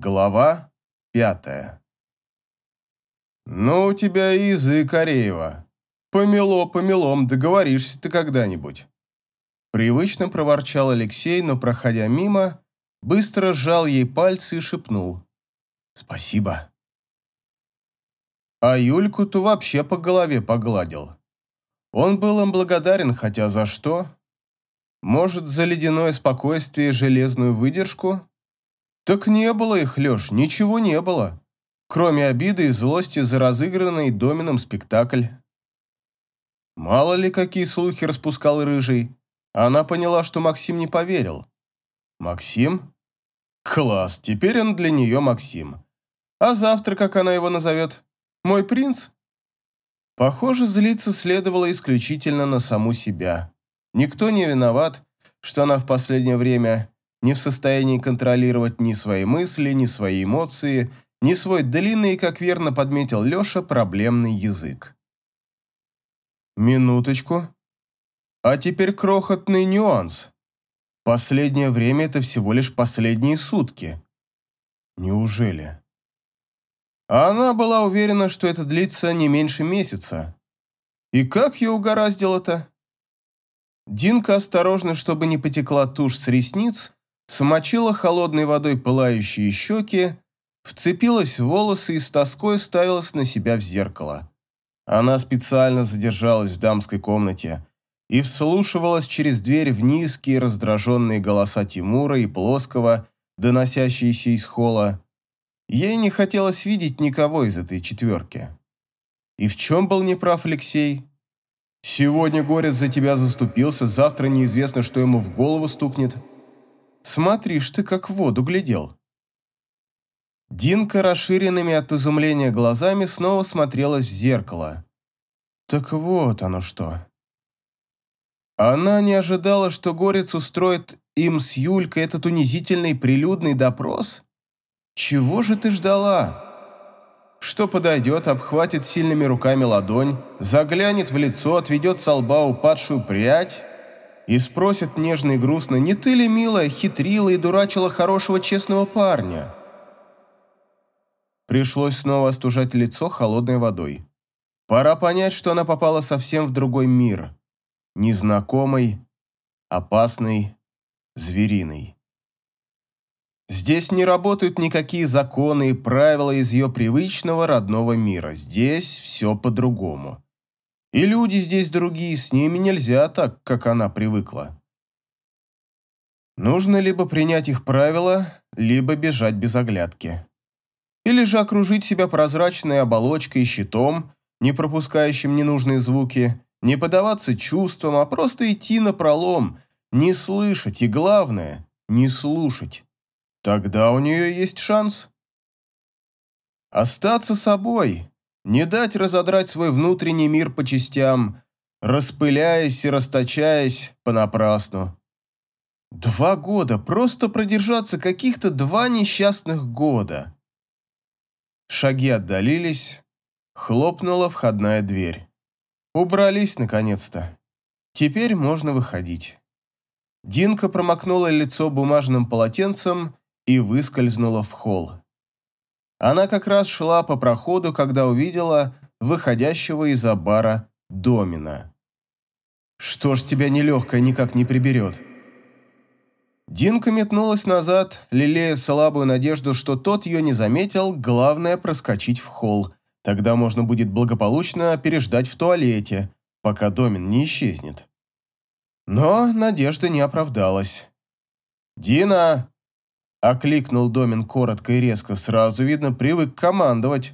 Глава пятая. «Ну, у тебя язык, Ареева. Помело, помелом, договоришься ты когда-нибудь». Привычно проворчал Алексей, но, проходя мимо, быстро сжал ей пальцы и шепнул. «Спасибо». А Юльку-то вообще по голове погладил. Он был им благодарен, хотя за что? Может, за ледяное спокойствие и железную выдержку? «Так не было их, Леш, ничего не было. Кроме обиды и злости за разыгранный Домином спектакль». Мало ли, какие слухи распускал Рыжий. Она поняла, что Максим не поверил. «Максим? Класс, теперь он для нее Максим. А завтра, как она его назовет? Мой принц?» Похоже, злиться следовало исключительно на саму себя. Никто не виноват, что она в последнее время не в состоянии контролировать ни свои мысли, ни свои эмоции, ни свой длинный, как верно подметил Леша, проблемный язык. Минуточку. А теперь крохотный нюанс. Последнее время это всего лишь последние сутки. Неужели? она была уверена, что это длится не меньше месяца. И как ее угораздило-то? Динка осторожно, чтобы не потекла тушь с ресниц, смочила холодной водой пылающие щеки, вцепилась в волосы и с тоской ставилась на себя в зеркало. Она специально задержалась в дамской комнате и вслушивалась через дверь в низкие раздраженные голоса Тимура и Плоского, доносящиеся из холла. Ей не хотелось видеть никого из этой четверки. И в чем был неправ Алексей? Сегодня Горец за тебя заступился, завтра неизвестно, что ему в голову стукнет – Смотришь ты, как в воду глядел». Динка, расширенными от изумления глазами, снова смотрелась в зеркало. Так вот оно что. Она не ожидала, что Горец устроит им с Юлькой этот унизительный прилюдный допрос? Чего же ты ждала? Что подойдет, обхватит сильными руками ладонь, заглянет в лицо, отведет со лба упадшую прядь? И спросят нежно и грустно, не ты ли, милая, хитрила и дурачила хорошего честного парня? Пришлось снова остужать лицо холодной водой. Пора понять, что она попала совсем в другой мир. Незнакомый, опасный, звериный. Здесь не работают никакие законы и правила из ее привычного родного мира. Здесь все по-другому. И люди здесь другие, с ними нельзя так, как она привыкла. Нужно либо принять их правила, либо бежать без оглядки. Или же окружить себя прозрачной оболочкой и щитом, не пропускающим ненужные звуки, не поддаваться чувствам, а просто идти на пролом, не слышать и, главное, не слушать. Тогда у нее есть шанс. Остаться собой, не дать разодрать свой внутренний мир по частям, распыляясь и расточаясь понапрасну. Два года, просто продержаться каких-то два несчастных года. Шаги отдалились, хлопнула входная дверь. Убрались наконец-то. Теперь можно выходить. Динка промокнула лицо бумажным полотенцем и выскользнула в холл. Она как раз шла по проходу, когда увидела выходящего из-за бара Домина. «Что ж тебя нелегкая никак не приберет?» Динка метнулась назад, лелея слабую надежду, что тот ее не заметил, главное проскочить в холл. Тогда можно будет благополучно переждать в туалете, пока Домин не исчезнет. Но надежда не оправдалась. «Дина!» Окликнул Домин коротко и резко, сразу видно, привык командовать.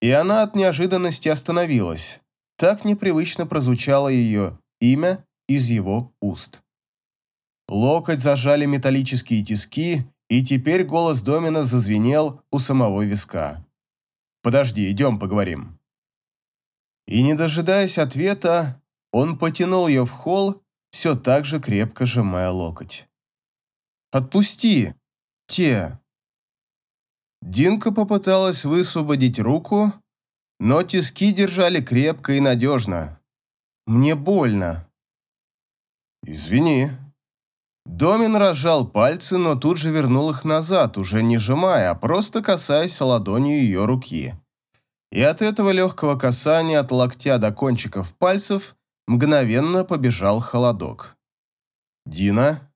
И она от неожиданности остановилась. Так непривычно прозвучало ее имя из его уст. Локоть зажали металлические тиски, и теперь голос Домина зазвенел у самого виска. «Подожди, идем поговорим». И не дожидаясь ответа, он потянул ее в холл, все так же крепко сжимая локоть. «Отпусти!» Те. Динка попыталась высвободить руку, но тиски держали крепко и надежно. «Мне больно». «Извини». Домин разжал пальцы, но тут же вернул их назад, уже не сжимая, а просто касаясь ладонью ее руки. И от этого легкого касания от локтя до кончиков пальцев мгновенно побежал холодок. «Дина?»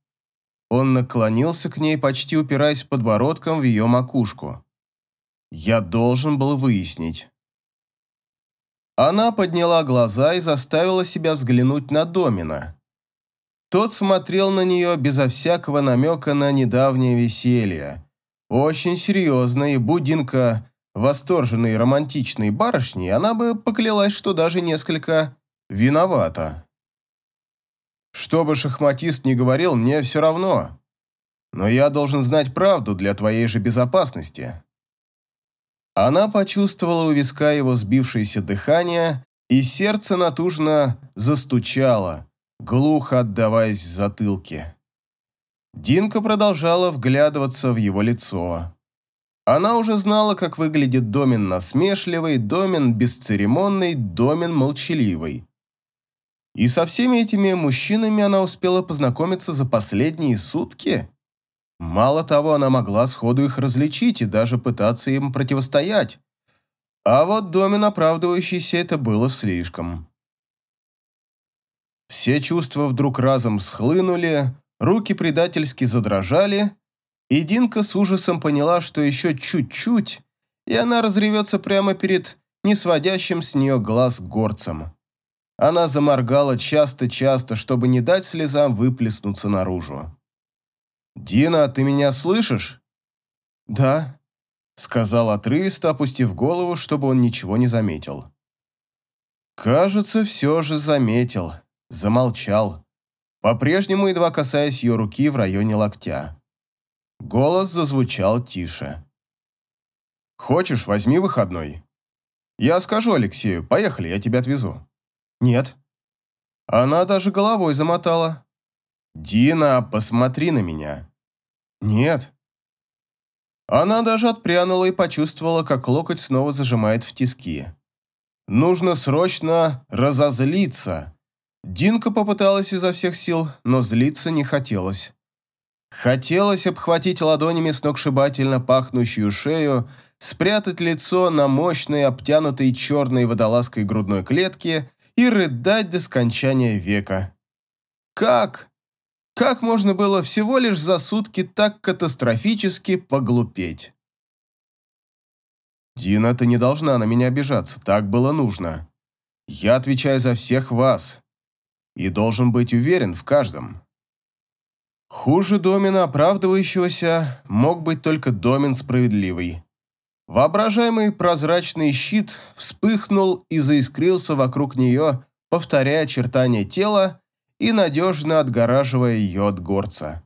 Он наклонился к ней, почти упираясь подбородком в ее макушку. «Я должен был выяснить». Она подняла глаза и заставила себя взглянуть на Домина. Тот смотрел на нее безо всякого намека на недавнее веселье. Очень серьезно, и Будинка, восторженной романтичной барышней, она бы поклялась, что даже несколько виновата. Что бы шахматист ни говорил, мне все равно. Но я должен знать правду для твоей же безопасности. Она почувствовала у виска его сбившееся дыхание, и сердце натужно застучало, глухо отдаваясь в затылке. Динка продолжала вглядываться в его лицо. Она уже знала, как выглядит Домин насмешливый, Домин бесцеремонный, Домин молчаливый. И со всеми этими мужчинами она успела познакомиться за последние сутки. Мало того, она могла сходу их различить и даже пытаться им противостоять. А вот домен оправдывающийся это было слишком. Все чувства вдруг разом схлынули, руки предательски задрожали, и Динка с ужасом поняла, что еще чуть-чуть, и она разревется прямо перед несводящим с нее глаз горцем. Она заморгала часто-часто, чтобы не дать слезам выплеснуться наружу. «Дина, ты меня слышишь?» «Да», — сказал отрывисто, опустив голову, чтобы он ничего не заметил. Кажется, все же заметил, замолчал, по-прежнему едва касаясь ее руки в районе локтя. Голос зазвучал тише. «Хочешь, возьми выходной. Я скажу Алексею, поехали, я тебя отвезу». «Нет». Она даже головой замотала. «Дина, посмотри на меня. «Нет». Она даже отпрянула и почувствовала, как локоть снова зажимает в тиски. «Нужно срочно разозлиться». Динка попыталась изо всех сил, но злиться не хотелось. Хотелось обхватить ладонями сногсшибательно пахнущую шею, спрятать лицо на мощной, обтянутой черной водолазкой грудной клетке и рыдать до скончания века. Как? Как можно было всего лишь за сутки так катастрофически поглупеть? «Дина, ты не должна на меня обижаться, так было нужно. Я отвечаю за всех вас и должен быть уверен в каждом». Хуже домина оправдывающегося мог быть только домен справедливый. Воображаемый прозрачный щит вспыхнул и заискрился вокруг нее, повторяя очертания тела и надежно отгораживая ее от горца.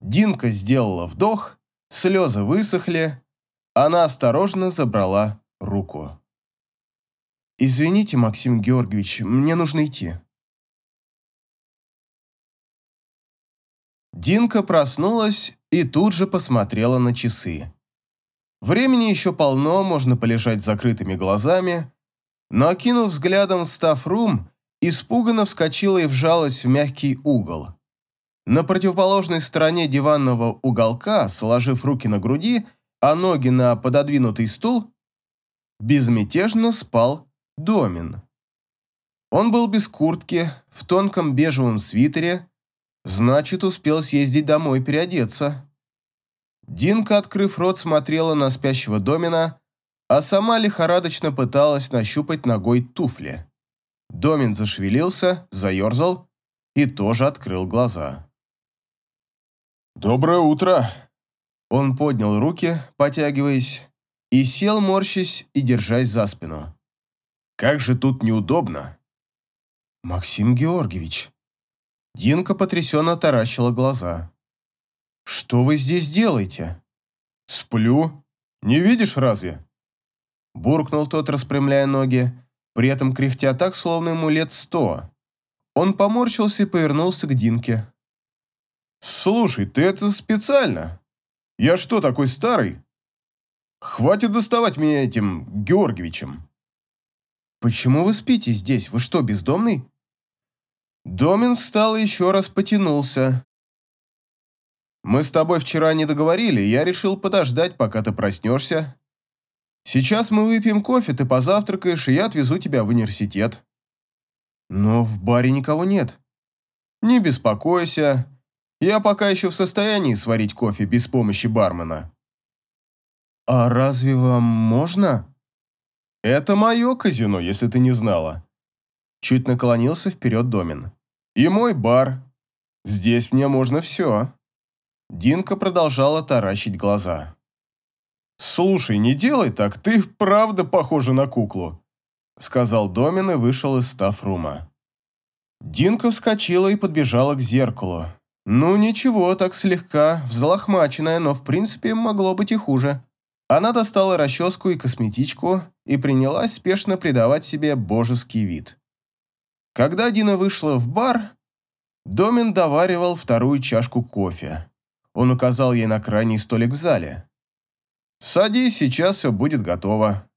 Динка сделала вдох, слезы высохли, она осторожно забрала руку. «Извините, Максим Георгиевич, мне нужно идти». Динка проснулась и тут же посмотрела на часы. Времени еще полно, можно полежать с закрытыми глазами, но, окинув взглядом стаф-рум, испуганно вскочила и вжалась в мягкий угол. На противоположной стороне диванного уголка, сложив руки на груди, а ноги на пододвинутый стул, безмятежно спал Домин. Он был без куртки, в тонком бежевом свитере, значит, успел съездить домой переодеться. Динка, открыв рот, смотрела на спящего Домина, а сама лихорадочно пыталась нащупать ногой туфли. Домин зашевелился, заерзал и тоже открыл глаза. «Доброе утро!» Он поднял руки, потягиваясь, и сел, морщась и держась за спину. «Как же тут неудобно!» «Максим Георгиевич!» Динка потрясенно таращила глаза. «Что вы здесь делаете?» «Сплю. Не видишь разве?» Буркнул тот, распрямляя ноги, при этом кряхтя так, словно ему лет сто. Он поморщился и повернулся к Динке. «Слушай, ты это специально? Я что, такой старый? Хватит доставать меня этим Георгиевичем». «Почему вы спите здесь? Вы что, бездомный?» Домин встал и еще раз потянулся. Мы с тобой вчера не договорили, я решил подождать, пока ты проснешься. Сейчас мы выпьем кофе, ты позавтракаешь, и я отвезу тебя в университет. Но в баре никого нет. Не беспокойся, я пока еще в состоянии сварить кофе без помощи бармена. А разве вам можно? Это мое казино, если ты не знала. Чуть наклонился вперед Домин. И мой бар. Здесь мне можно все. Динка продолжала таращить глаза. «Слушай, не делай так, ты правда похожа на куклу», сказал Домин и вышел из стафрума. Динка вскочила и подбежала к зеркалу. Ну ничего, так слегка, взлохмаченная, но в принципе могло быть и хуже. Она достала расческу и косметичку и принялась спешно придавать себе божеский вид. Когда Дина вышла в бар, Домин доваривал вторую чашку кофе. Он указал ей на крайний столик в зале. «Садись, сейчас все будет готово».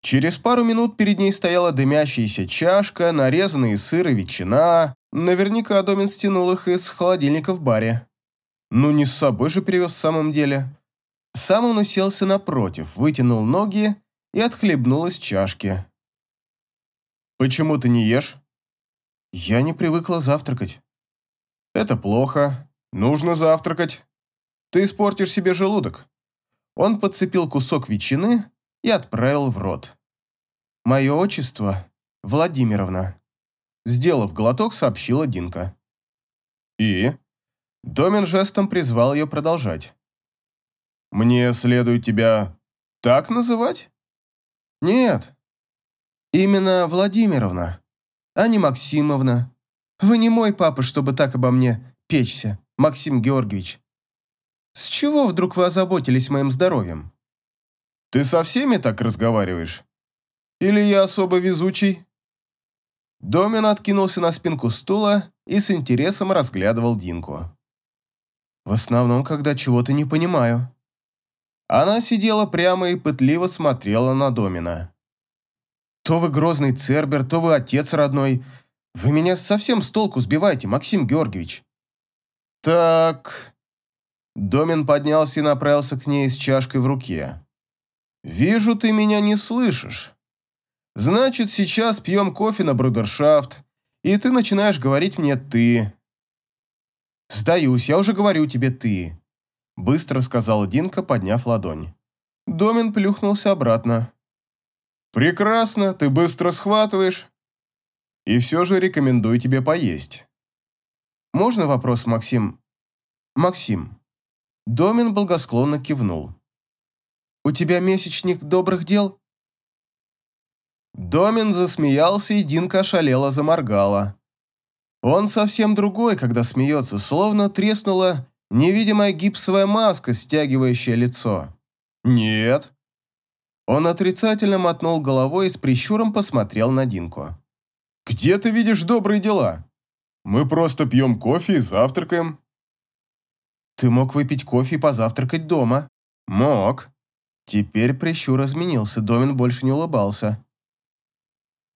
Через пару минут перед ней стояла дымящаяся чашка, нарезанные сыр и ветчина. Наверняка Домин стянул их из холодильника в баре. Ну, не с собой же привез в самом деле. Сам он уселся напротив, вытянул ноги и отхлебнул из чашки. «Почему ты не ешь?» «Я не привыкла завтракать». «Это плохо. Нужно завтракать. Ты испортишь себе желудок». Он подцепил кусок ветчины и отправил в рот. «Мое отчество – Владимировна», – сделав глоток, сообщила Динка. «И?» Домин жестом призвал ее продолжать. «Мне следует тебя так называть?» «Нет. Именно Владимировна, а не Максимовна. Вы не мой папа, чтобы так обо мне печься, Максим Георгиевич. С чего вдруг вы озаботились моим здоровьем?» «Ты со всеми так разговариваешь? Или я особо везучий?» Домин откинулся на спинку стула и с интересом разглядывал Динку. «В основном, когда чего-то не понимаю», она сидела прямо и пытливо смотрела на Домина. «То вы грозный Цербер, то вы отец родной. Вы меня совсем с толку сбиваете, Максим Георгиевич». «Так...» Домин поднялся и направился к ней с чашкой в руке. «Вижу, ты меня не слышишь. Значит, сейчас пьем кофе на брудершафт, и ты начинаешь говорить мне «ты». Сдаюсь, я уже говорю тебе «ты». Быстро сказала Динка, подняв ладонь. Домин плюхнулся обратно. «Прекрасно, ты быстро схватываешь. И все же рекомендую тебе поесть». «Можно вопрос, Максим?» «Максим». Домин благосклонно кивнул. «У тебя месячник добрых дел?» Домин засмеялся, и Динка ошалела заморгала. Он совсем другой, когда смеется, словно треснула Невидимая гипсовая маска, стягивающая лицо. «Нет». Он отрицательно мотнул головой и с прищуром посмотрел на Динку. «Где ты видишь добрые дела? Мы просто пьем кофе и завтракаем». «Ты мог выпить кофе и позавтракать дома». «Мог». Теперь прищур изменился, Домин больше не улыбался.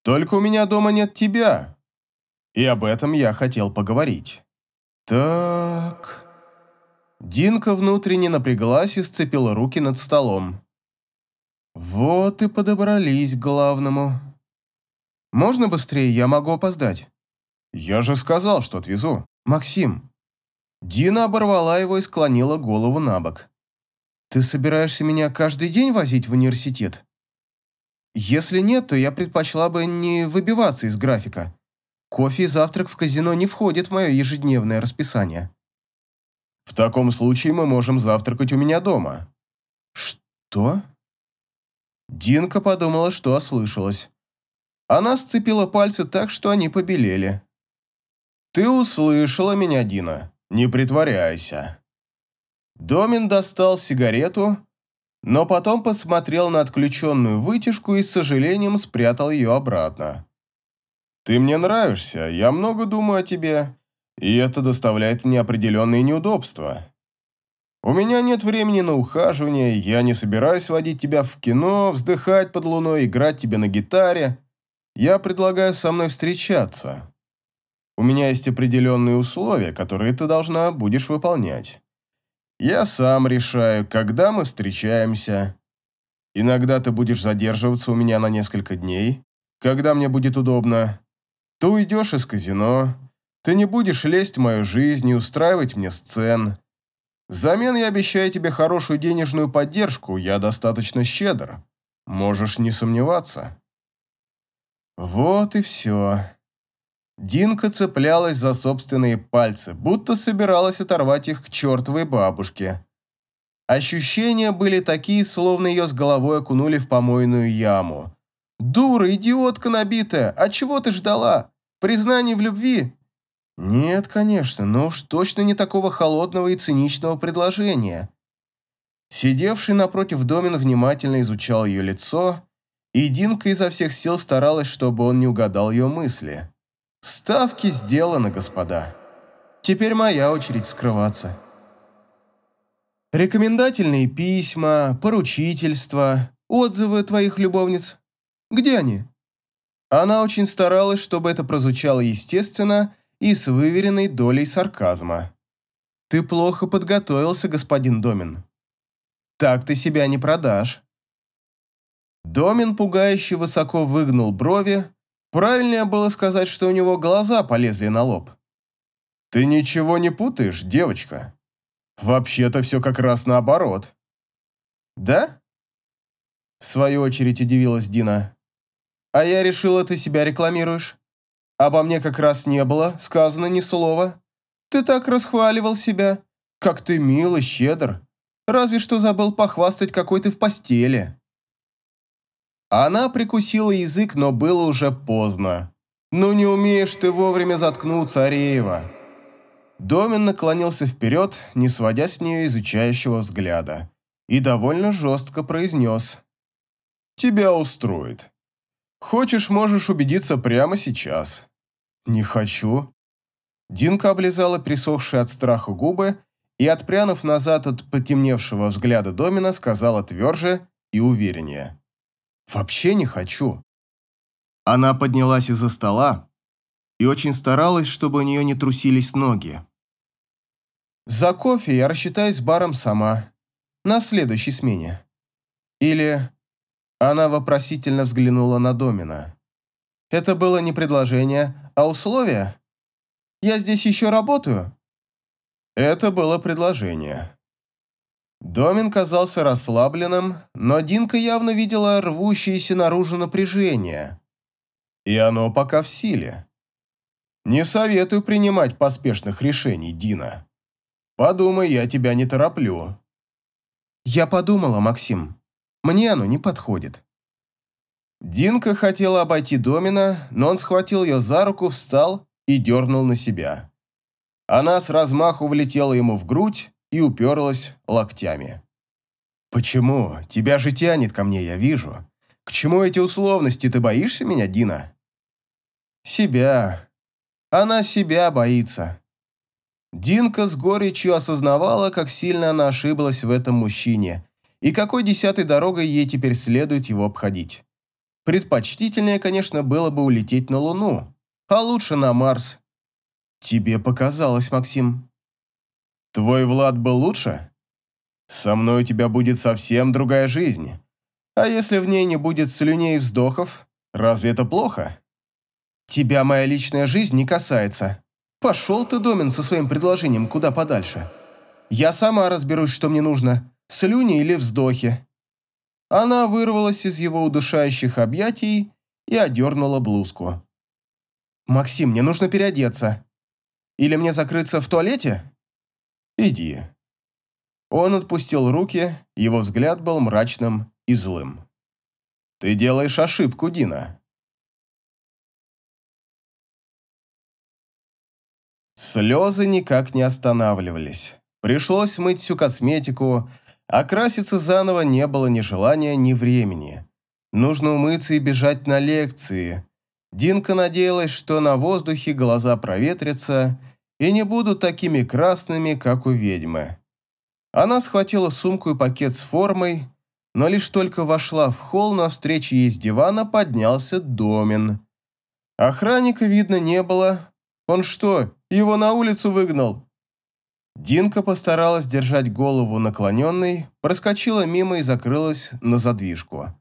«Только у меня дома нет тебя. И об этом я хотел поговорить». «Так...» Динка внутренне напряглась и сцепила руки над столом. Вот и подобрались к главному. Можно быстрее, я могу опоздать. Я же сказал, что отвезу. Максим. Дина оборвала его и склонила голову на бок. Ты собираешься меня каждый день возить в университет? Если нет, то я предпочла бы не выбиваться из графика. Кофе и завтрак в казино не входят в мое ежедневное расписание. В таком случае мы можем завтракать у меня дома». «Что?» Динка подумала, что ослышалась. Она сцепила пальцы так, что они побелели. «Ты услышала меня, Дина. Не притворяйся». Домин достал сигарету, но потом посмотрел на отключенную вытяжку и с сожалением спрятал ее обратно. «Ты мне нравишься, я много думаю о тебе и это доставляет мне определенные неудобства. У меня нет времени на ухаживание, я не собираюсь водить тебя в кино, вздыхать под луной, играть тебе на гитаре. Я предлагаю со мной встречаться. У меня есть определенные условия, которые ты должна будешь выполнять. Я сам решаю, когда мы встречаемся. Иногда ты будешь задерживаться у меня на несколько дней, когда мне будет удобно. Ты уйдешь из казино, ты не будешь лезть в мою жизнь и устраивать мне сцен. Взамен я обещаю тебе хорошую денежную поддержку, я достаточно щедр. Можешь не сомневаться. Вот и все. Динка цеплялась за собственные пальцы, будто собиралась оторвать их к чертовой бабушке. Ощущения были такие, словно ее с головой окунули в помойную яму. «Дура, идиотка набитая! А чего ты ждала? Признание в любви?» «Нет, конечно, но уж точно не такого холодного и циничного предложения». Сидевший напротив Домин внимательно изучал ее лицо, и Динка изо всех сил старалась, чтобы он не угадал ее мысли. Ставки сделаны, господа. Теперь моя очередь скрываться. Рекомендательные письма, поручительства, отзывы твоих любовниц. Где они? Она очень старалась, чтобы это прозвучало естественно и с выверенной долей сарказма. Ты плохо подготовился, господин Домин. Так ты себя не продашь. Домин пугающе высоко выгнул брови, Правильнее было сказать, что у него глаза полезли на лоб. «Ты ничего не путаешь, девочка. Вообще-то все как раз наоборот». «Да?» В свою очередь удивилась Дина. «А я решила, ты себя рекламируешь. Обо мне как раз не было сказано ни слова. Ты так расхваливал себя. Как ты мил и щедр. Разве что забыл похвастать, какой ты в постели». Она прикусила язык, но было уже поздно. «Ну не умеешь ты вовремя заткнуться, Ареева!» Домин наклонился вперед, не сводя с нее изучающего взгляда, и довольно жестко произнес. «Тебя устроит. Хочешь, можешь убедиться прямо сейчас». «Не хочу». Динка облизала присохшие от страха губы и, отпрянув назад от потемневшего взгляда Домина, сказала тверже и увереннее. Вообще не хочу. Она поднялась из-за стола и очень старалась, чтобы у нее не трусились ноги. За кофе я рассчитаюсь с баром сама. На следующей смене. Или... Она вопросительно взглянула на Домина. Это было не предложение, а условие? Я здесь еще работаю? Это было предложение. Домин казался расслабленным, но Динка явно видела рвущееся наружу напряжение. И оно пока в силе. Не советую принимать поспешных решений, Дина. Подумай, я тебя не тороплю. Я подумала, Максим. Мне оно не подходит. Динка хотела обойти Домина, но он схватил ее за руку, встал и дернул на себя. Она с размаху влетела ему в грудь, и уперлась локтями. «Почему? Тебя же тянет ко мне, я вижу. К чему эти условности? Ты боишься меня, Дина?» «Себя. Она себя боится». Динка с горечью осознавала, как сильно она ошиблась в этом мужчине и какой десятой дорогой ей теперь следует его обходить. Предпочтительнее, конечно, было бы улететь на Луну, а лучше на Марс. «Тебе показалось, Максим», Твой Влад был лучше? Со мной у тебя будет совсем другая жизнь. А если в ней не будет слюней и вздохов, разве это плохо? Тебя моя личная жизнь не касается. Пошел ты, Домин, со своим предложением куда подальше. Я сама разберусь, что мне нужно, слюни или вздохи. Она вырвалась из его удушающих объятий и одернула блузку. «Максим, мне нужно переодеться. Или мне закрыться в туалете?» «Иди». Он отпустил руки, его взгляд был мрачным и злым. «Ты делаешь ошибку, Дина». Слезы никак не останавливались. Пришлось мыть всю косметику, а краситься заново не было ни желания, ни времени. Нужно умыться и бежать на лекции. Динка надеялась, что на воздухе глаза проветрятся, и не будут такими красными, как у ведьмы. Она схватила сумку и пакет с формой, но лишь только вошла в холл, навстречу ей с дивана поднялся Домин. Охранника видно не было, Он что, его на улицу выгнал?» Динка постаралась держать голову наклоненной, проскочила мимо и закрылась на задвижку.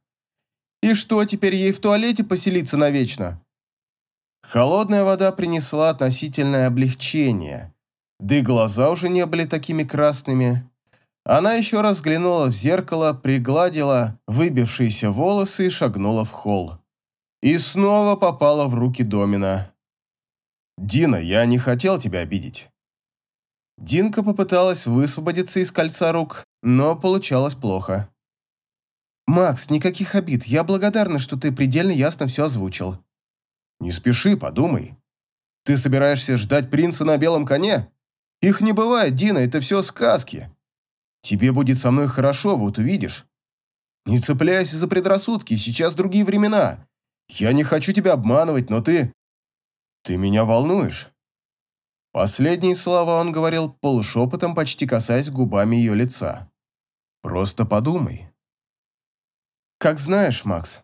«И что, теперь ей в туалете поселиться навечно?» Холодная вода принесла относительное облегчение, да и глаза уже не были такими красными. Она еще раз взглянула в зеркало, пригладила выбившиеся волосы и шагнула в холл. И снова попала в руки Домина. «Дина, я не хотел тебя обидеть». Динка попыталась высвободиться из кольца рук, но получалось плохо. «Макс, никаких обид. Я благодарна, что ты предельно ясно все озвучил». «Не спеши, подумай. Ты собираешься ждать принца на белом коне? Их не бывает, Дина, это все сказки. Тебе будет со мной хорошо, вот увидишь. Не цепляйся за предрассудки, сейчас другие времена. Я не хочу тебя обманывать, но ты... Ты меня волнуешь». Последние слова он говорил полушепотом, почти касаясь губами ее лица. «Просто подумай». «Как знаешь, Макс».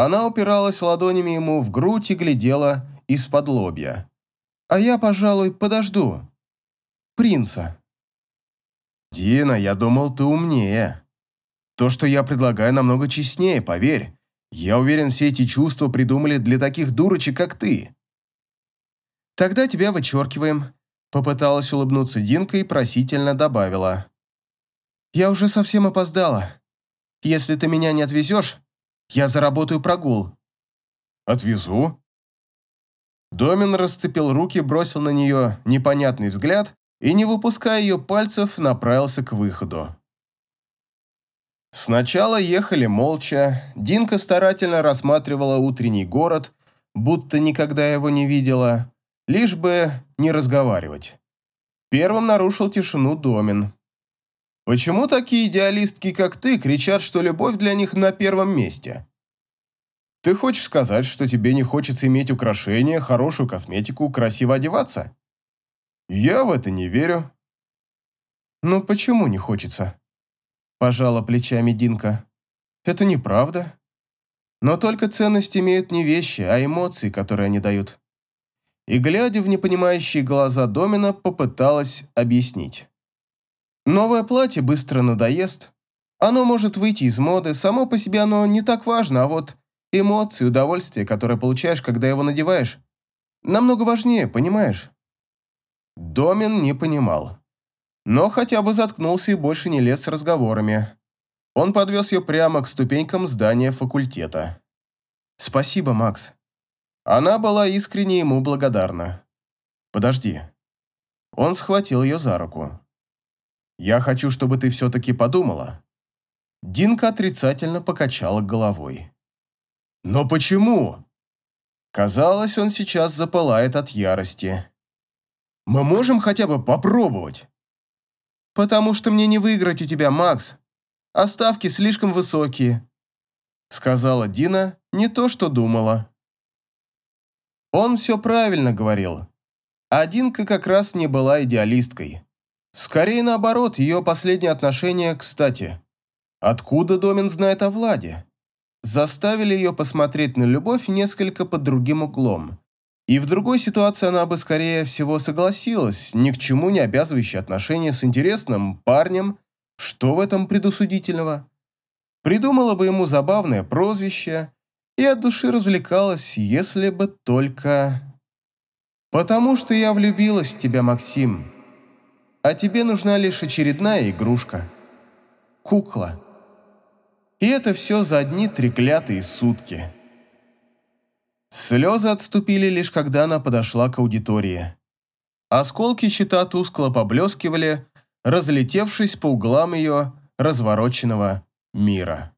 Она упиралась ладонями ему в грудь и глядела из-под лобья. «А я, пожалуй, подожду. Принца». «Дина, я думал, ты умнее. То, что я предлагаю, намного честнее, поверь. Я уверен, все эти чувства придумали для таких дурочек, как ты». «Тогда тебя вычеркиваем», — попыталась улыбнуться Динка и просительно добавила. «Я уже совсем опоздала. Если ты меня не отвезешь, я заработаю прогул». «Отвезу?» Домин расцепил руки, бросил на нее непонятный взгляд и, не выпуская ее пальцев, направился к выходу. Сначала ехали молча, Динка старательно рассматривала утренний город, будто никогда его не видела, лишь бы не разговаривать. Первым нарушил тишину Домин. «Почему такие идеалистки, как ты, кричат, что любовь для них на первом месте? Ты хочешь сказать, что тебе не хочется иметь украшения, хорошую косметику, красиво одеваться? Я в это не верю». «Ну почему не хочется?» Пожала плечами Динка. «Это неправда. Но только ценность имеют не вещи, а эмоции, которые они дают и, глядя в непонимающие глаза Домина, попыталась объяснить. Новое платье быстро надоест. Оно может выйти из моды, само по себе оно не так важно, а вот эмоции, удовольствие, которое получаешь, когда его надеваешь, намного важнее, понимаешь? Домин не понимал. Но хотя бы заткнулся и больше не лез с разговорами. Он подвез ее прямо к ступенькам здания факультета. «Спасибо, Макс», она была искренне ему благодарна. «Подожди». Он схватил ее за руку. «Я хочу, чтобы ты все-таки подумала». Динка отрицательно покачала головой. «Но почему?» Казалось, он сейчас запылает от ярости. «Мы можем хотя бы попробовать?» «Потому что мне не выиграть у тебя, Макс. А ставки слишком высокие», сказала Дина не то, что думала. Он все правильно говорил. Адинка как раз не была идеалисткой. Скорее наоборот, ее последние отношения, кстати. Откуда Домин знает о Владе? Заставили ее посмотреть на любовь несколько под другим углом. И в другой ситуации она бы, скорее всего, согласилась, ни к чему не обязывающие отношения с интересным парнем. Что в этом предусудительного? Придумала бы ему забавное прозвище и от души развлекалась, если бы только... «Потому что я влюбилась в тебя, Максим, а тебе нужна лишь очередная игрушка. Кукла. И это все за одни треклятые сутки». Слезы отступили лишь когда она подошла к аудитории. Осколки щита тускло поблескивали, разлетевшись по углам ее развороченного мира.